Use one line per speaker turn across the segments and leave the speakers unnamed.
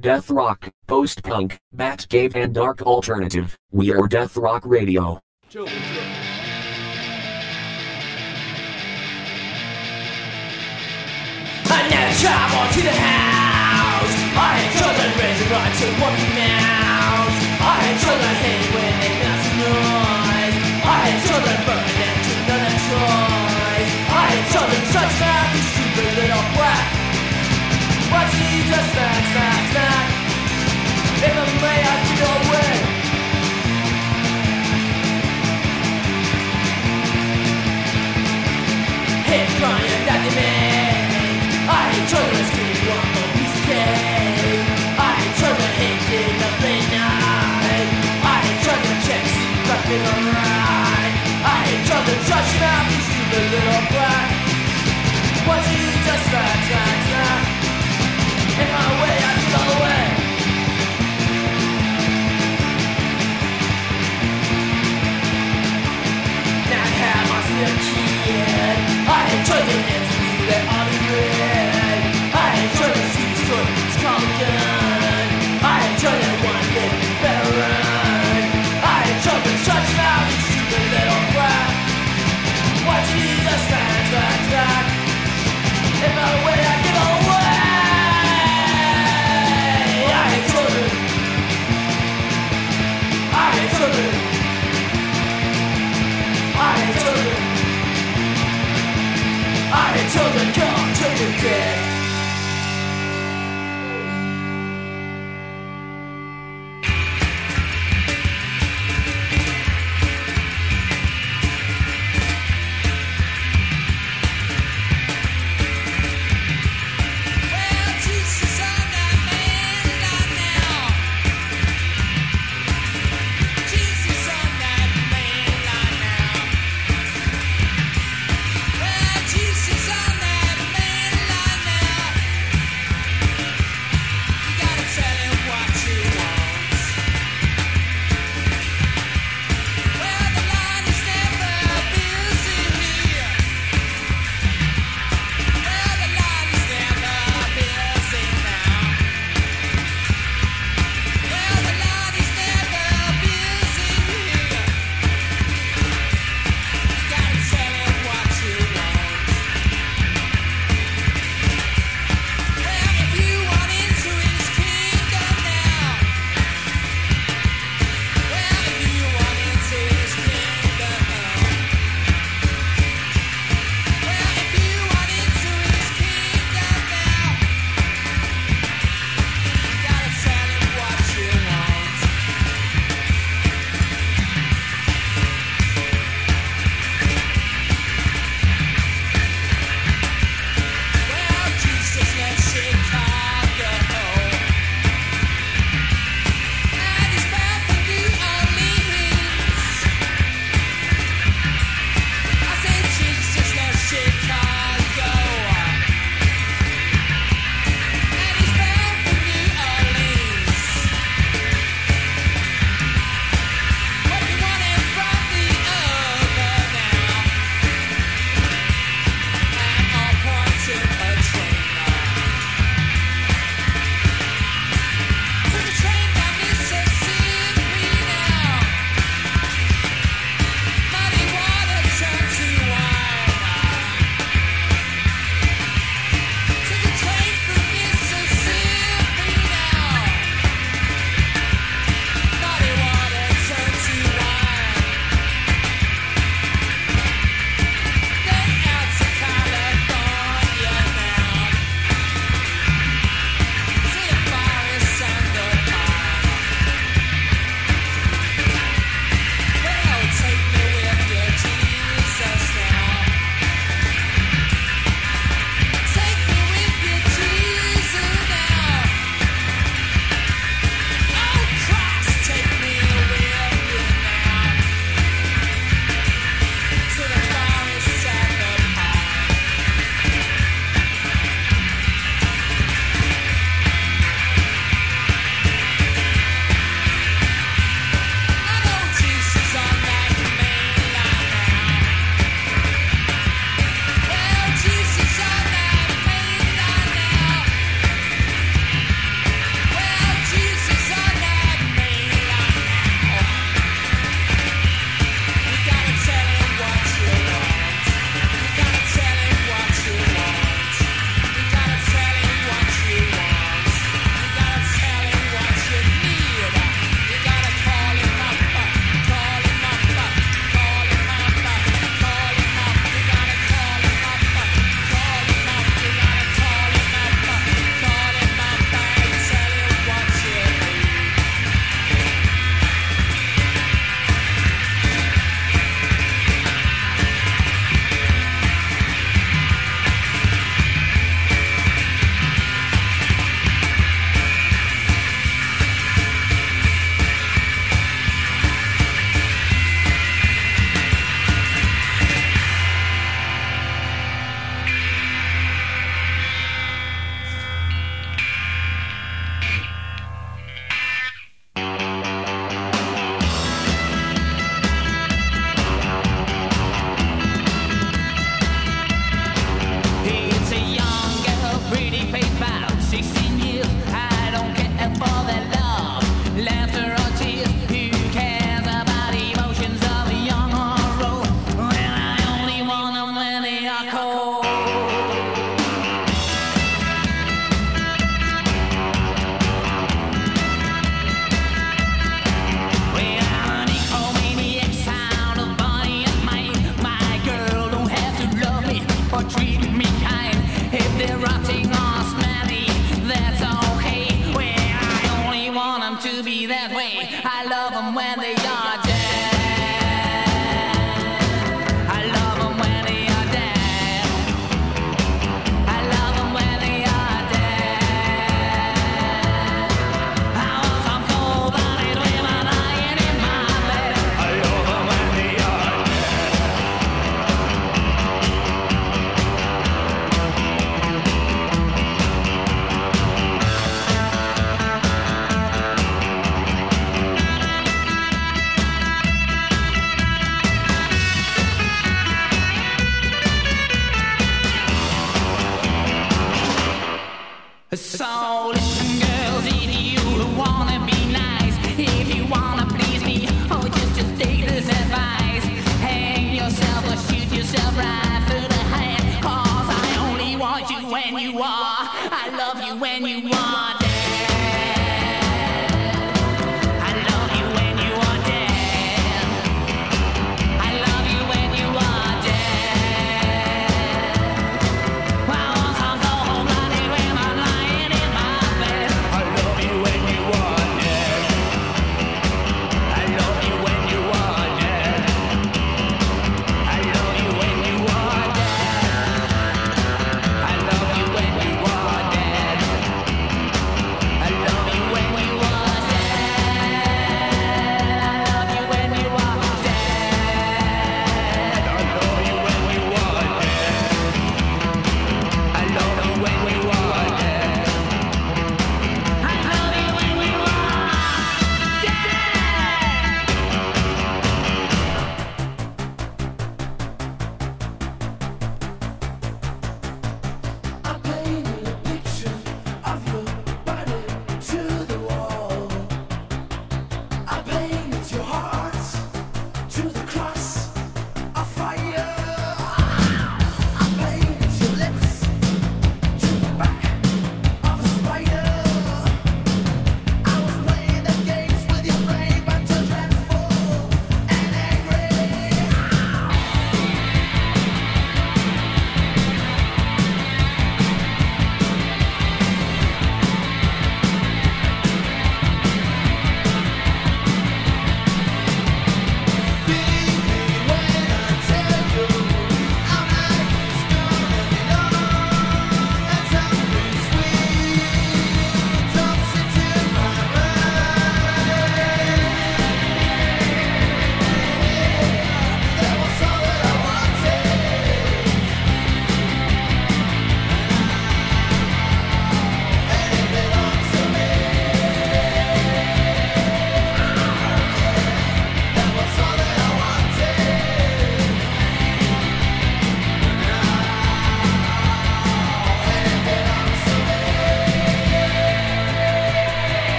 death rock, post punk, bat cave, and dark alternative. We are Death Rock Radio.
I never travel to the house. I hate children raising right to one mouse. I hate children hate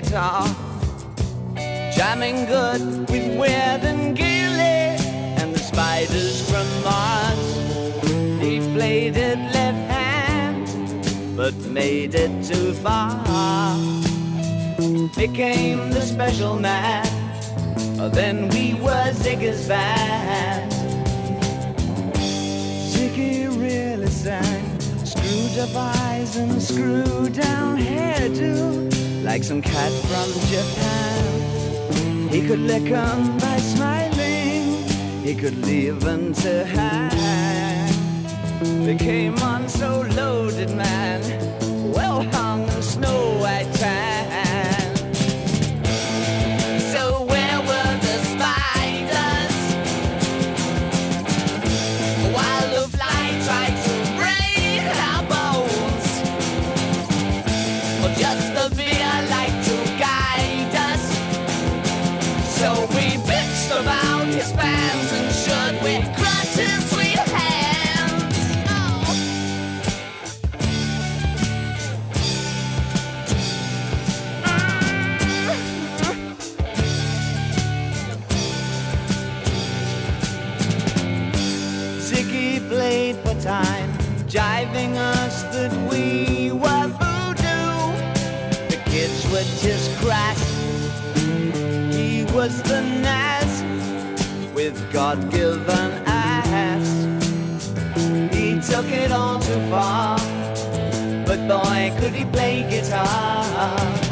guitar. could leave and to hang. They came westernized with God-given eyes. He took it all too far, but boy, could he play guitar.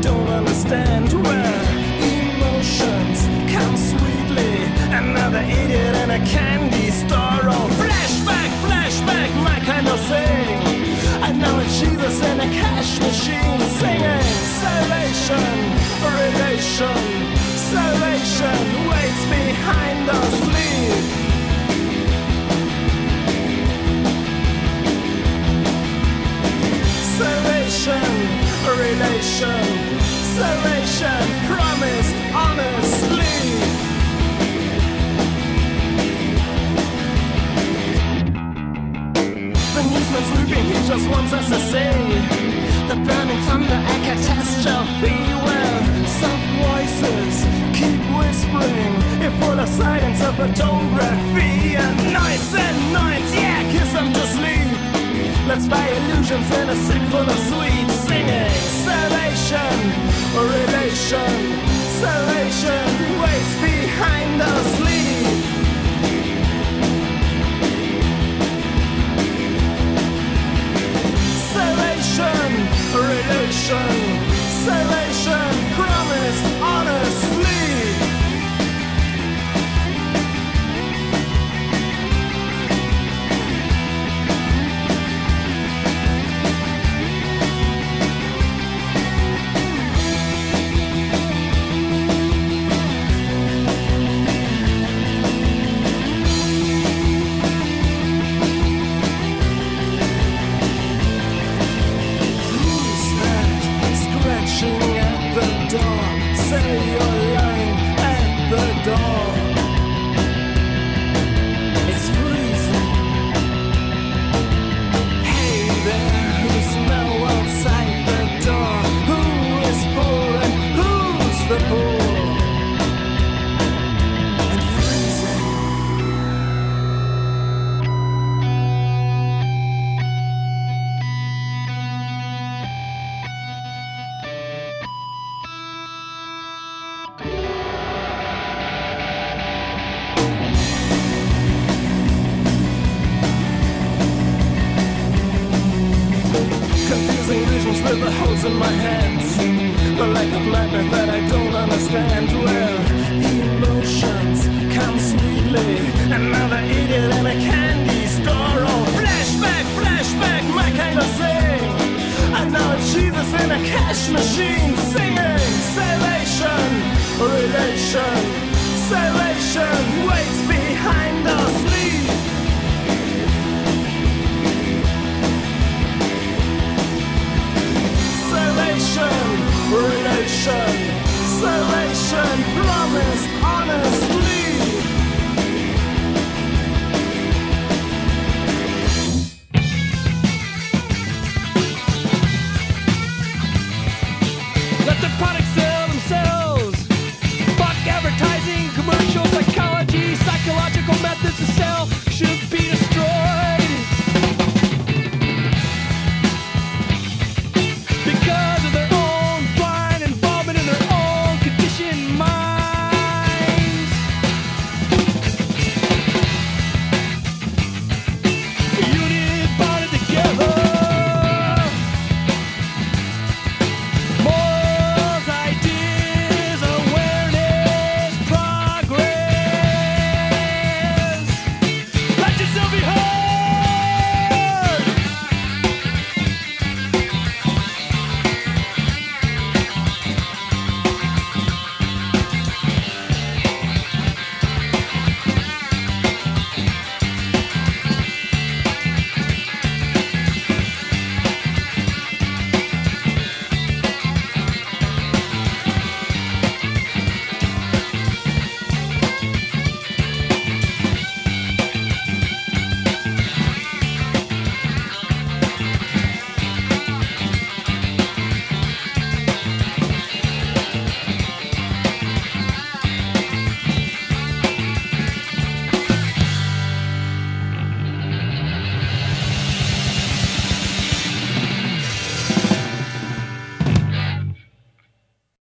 Don't understand. Buy